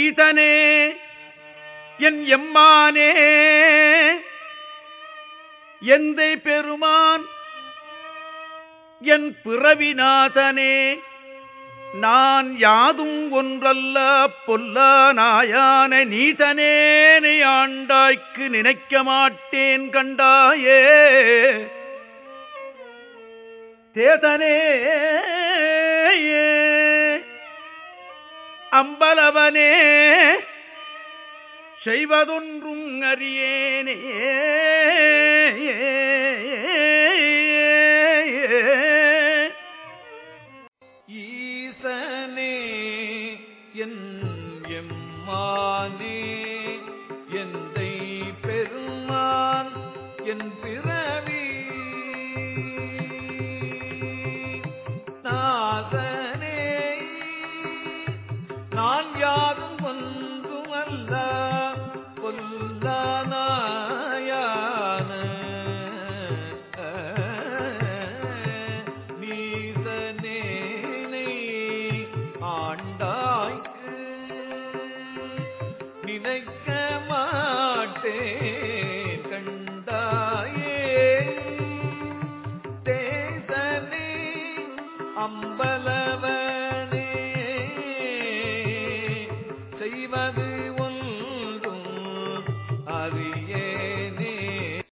ஈதனே என் எம்மானே எந்தை பெருமான் என் பிறவிநாதனே நான் யாதும் ஒன்றல்ல பொல்ல நாயான நீதனேனை ஆண்டாய்க்கு நினைக்க மாட்டேன் கண்டாயே. தேதனே அம்பலவனே செய்வதொன்றும் அறியேனே. ஈசனே என் எம்மானே நினைக்க மாட்டே கண்டாயே. தேசனே அம்பலவனே செய்வது